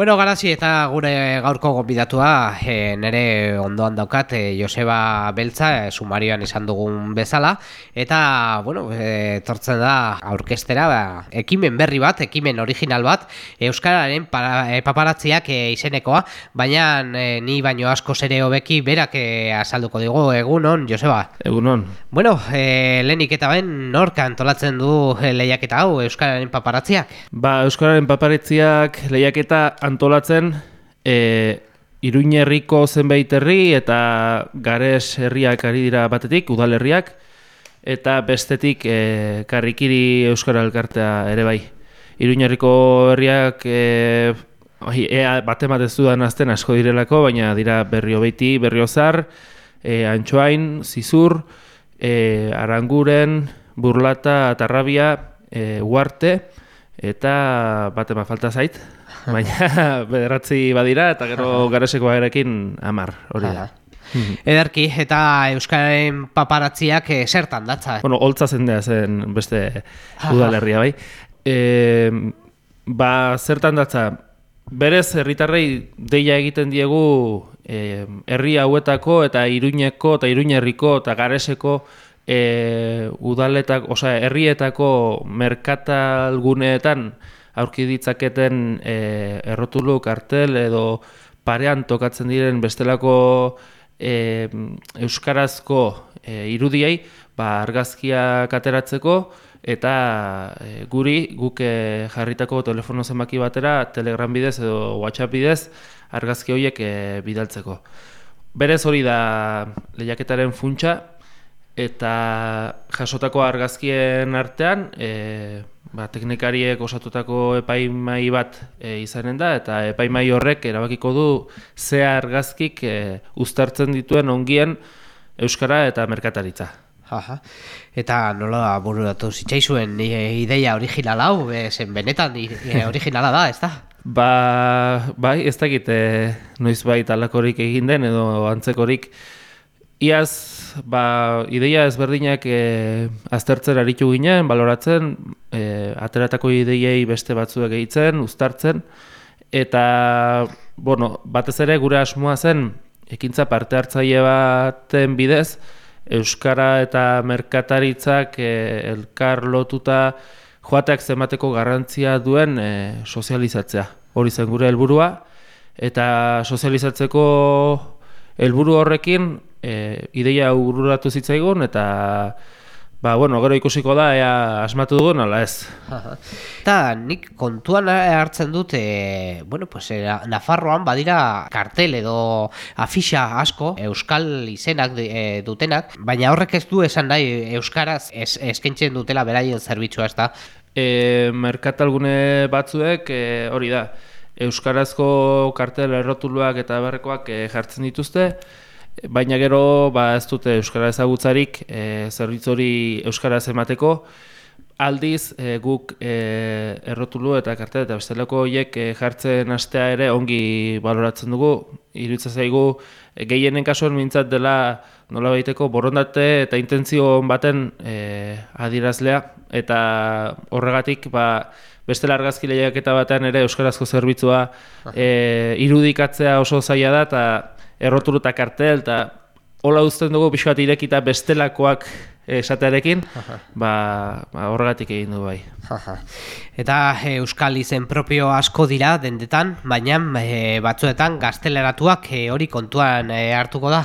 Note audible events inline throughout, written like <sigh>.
Bueno, garazi eta gure gaurko gonbidatua e, nere ondoan daukat e, Joseba Beltza e, sumarioan esan dugun bezala eta bueno, e, tortzen da aurkestera ba, ekimen berri bat, ekimen original bat Euskararen para, e, paparatziak e, izenekoa, baina e, ni baino asko zere hobeki berak e, azalduko digu, egunon, Joseba? Egunon. Bueno, e, lehenik eta ben norka antolatzen du lehiaketa hau Euskararen paparatziak? Ba, Euskararen paparatziak lehiaketa antolatzen e, Iruñerriko zenbait herri eta Gares herriak ari dira batetik, udalerriak eta bestetik e, Karrikiri Euskara Elkartea ere bai. Iruñerriko herriak e, ea bate ez dudan azten asko direlako, baina dira berrio beiti, berrio zar, e, antxoain, zizur, e, aranguren, burlata, atarrabia, e, uarte, eta batema falta zait, <laughs> baina bederatzi badira eta gero garesekoa erekin amar, hori da. Ederki, eta Euskararen paparatziak e, zertan datza? Bueno, holtza zendea zen beste udalerria bai. E, ba, zertan datza, berez herritarrei deia egiten diegu e, herri hauetako eta iruñeko eta iruñerriko eta gareseko e, udaletak, osea, herrietako merkatalguneetan aurki ditzaketen e, errotulu kartel edo parean tokatzen diren bestelako e, euskarazko e, irudiei ba, argazkiak ateratzeko eta e, guri guk e, jarritako telefono zenbaki batera telegram bidez edo whatsapp bidez argazki horiek e, bidaltzeko. Berez hori da lehiaketaren funtsa eta jasotako argazkien artean e, ba, teknikariek osatutako epaimai bat e, izanen da, eta epaimai horrek erabakiko du ze argazkik e, uztartzen dituen ongien Euskara eta Merkataritza. Aha. Eta nola bururatu zitzaizuen e, ideia originala hau, zen benetan e, <laughs> originala da, ez da? Ba, bai, ez dakit, e, noiz bai talakorik egin den edo antzekorik, Iaz, ba, ideia ezberdinak e, aztertzen aritu ginen, baloratzen, e, ateratako ideiei beste batzuek egitzen, uztartzen, eta, bueno, batez ere gure asmoa zen, ekintza parte hartzaile baten bidez, Euskara eta Merkataritzak e, elkar lotuta joateak zemateko garrantzia duen e, sozializatzea. Hori zen gure helburua eta sozializatzeko helburu horrekin e, ideia ururatu zitzaigun eta ba, bueno, gero ikusiko da ea asmatu dugun ala ez. <laughs> Eta nik kontuan hartzen dut e, bueno, pues, e, Nafarroan badira kartel edo afixa asko euskal izenak e, dutenak, baina horrek ez du esan nahi euskaraz es, eskentzen dutela beraien zerbitzua ez da. E, merkatalgune batzuek e, hori da, euskarazko kartel errotuluak eta berrekoak e, jartzen dituzte, baina gero ba, ez dute euskara ezagutzarik e, zerbitzu euskaraz emateko. Aldiz e, guk e, errotulu eta kartel eta bestelako horiek e, jartzen astea ere ongi baloratzen dugu. Iruditzen zaigu e, gehienen kasuan mintzat dela nola baiteko borondate eta intentzio baten e, adirazlea eta horregatik ba, beste largazki lehiaketa batean ere euskarazko zerbitzua e, irudikatzea oso zaila da eta erroturu eta kartel, eta hola uzten dugu pixo bat irekita bestelakoak esatearekin, ba, ba horregatik egin du bai. Eta e, Euskal izen propio asko dira dendetan, baina e, batzuetan gazteleratuak e, hori kontuan e, hartuko da?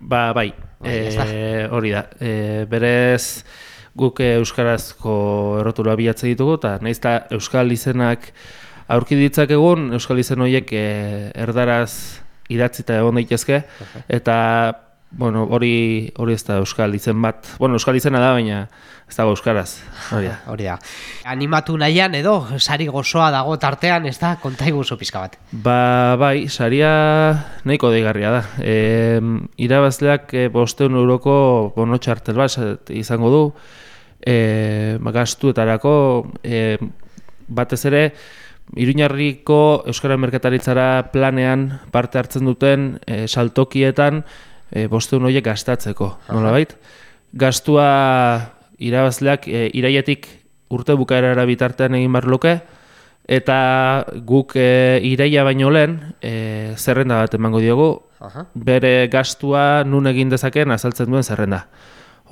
Ba, bai, e, hori da. E, berez guk Euskarazko errotura bilatzen ditugu, eta nahiz Euskal izenak aurki ditzak egun, Euskal izen horiek e, erdaraz idatzita egon daitezke. Eta bueno, hori hori ez da euskal izen bat. Bueno, euskal izena da baina ez dago euskaraz. Hori da. <laughs> Hori da. Animatu nahian edo sari gozoa dago tartean, ez da kontaigu oso pizka bat. Ba, bai, saria nahiko deigarria da. Eh, irabazleak e, 500 euroko bono txartel bat izango du. Eh, ba, gastuetarako eh, batez ere Iruñarriko Euskara Merkataritzara planean parte hartzen duten e, saltokietan e, bosteun horiek gastatzeko, nola bait? Gastua irabazleak e, iraiatik urte bukaerara bitartean egin barloke, eta guk e, ireia baino lehen e, zerrenda bat emango diogu, Aha. bere gastua nun egin dezakeen azaltzen duen zerrenda.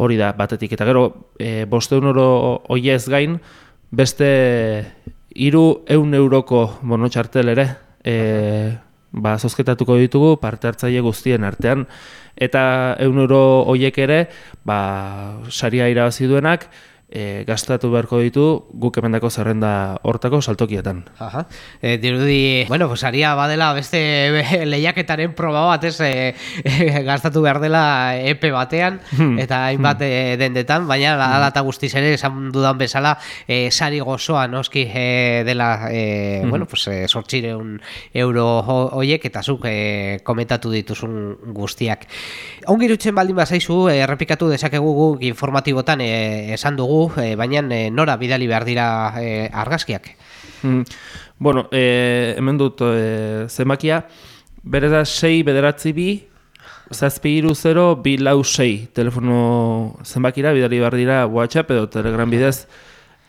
Hori da, batetik. Eta gero, e, bosteun euro oiez gain, beste hiru eun euroko bono txartel ere, e, ba, zozketatuko ditugu parte hartzaile guztien artean, eta eun euro oiek ere, ba, saria irabazi duenak, e, gastatu beharko ditu guk emendako zerrenda hortako saltokietan. Aha. E, dirudi, bueno, pues haria badela beste lehiaketaren proba bat, ez, e, e, gastatu behar dela epe batean, eta hainbat e, dendetan, baina ala eta guztiz ere, esan dudan bezala, e, sari gozoa noski e, dela, e, bueno, pues, e, sortxireun euro ho- hoiek, eta zuk e, komentatu dituzun guztiak. Ongi irutzen baldin bazaizu, e, errepikatu dezakegu guk informatibotan e, esan dugu, e, baina e, nora bidali behar dira e, argazkiak. Mm. Bueno, e, hemen dut e, zenbakia, bere da 6 bederatzi bi, zazpi iru 0, bi lau 6 telefono zenbakira, bidali behar dira WhatsApp edo Telegram bidez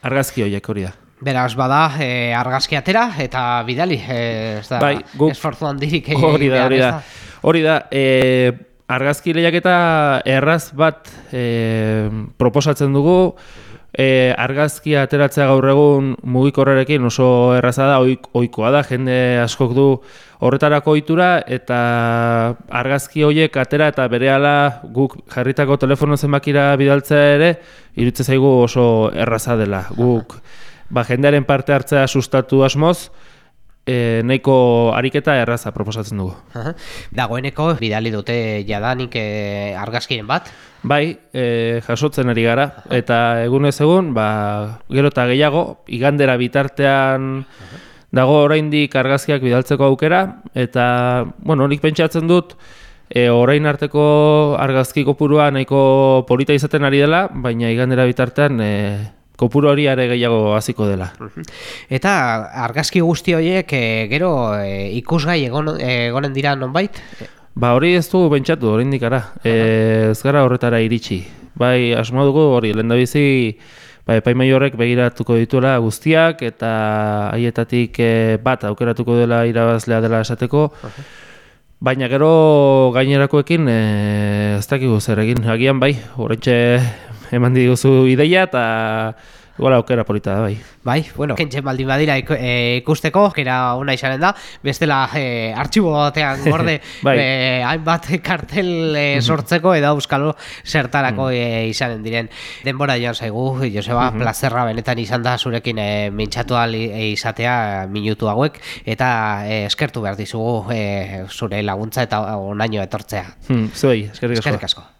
argazki horiek hori da. Beraz, bada, e, argazki atera eta bidali, e, ez da, Bai, guk- esforzu handirik Hori da, hori da. Hori da, e, argazki lehiaketa erraz bat e, proposatzen dugu, e, argazkia ateratzea gaur egun mugikorrarekin oso erraza da, oik, oikoa da, jende askok du horretarako ohitura eta argazki horiek atera eta berehala guk jarritako telefono zenbakira bidaltzea ere, irutze zaigu oso erraza dela. Guk ba, jendearen parte hartzea sustatu asmoz, e, nahiko ariketa erraza proposatzen dugu. Aha. Dagoeneko, bidali dute jadanik e, argazkiren bat, Bai, e, jasotzen ari gara, eta egunez egun, ba, gero eta gehiago, igandera bitartean dago oraindik argazkiak bidaltzeko aukera, eta, bueno, nik pentsatzen dut, e, orain arteko argazki kopurua nahiko polita izaten ari dela, baina igandera bitartean e, kopuru hori are gehiago hasiko dela. Eta argazki guzti horiek e, gero e, ikusgai egon, egonen dira nonbait? Ba hori ez dugu pentsatu, oraindik ara. E, ez gara horretara iritsi. Bai, asmo dugu hori, lehendabizi ba, epaimai horrek begiratuko dituela guztiak eta haietatik e, bat aukeratuko dela irabazlea dela esateko. Baina gero gainerakoekin e, ez dakigu zer egin. Agian bai, horretxe eman diguzu ideia eta igual aukera polita da bai. Bai, bueno, kentzen baldin badira iku- e, ikusteko, kera ona izanen da, bestela e, artxibo batean <laughs> gorde Bai. e, hainbat kartel e, sortzeko edo euskalo zertarako e, izanen diren. Denbora joan zaigu, Joseba, plazerra benetan izan da zurekin e, mintxatu izatea minutu hauek, eta e, eskertu behar dizugu e, zure laguntza eta onaino etortzea. Hmm, zuei, eskerrik asko. Eskerrik asko.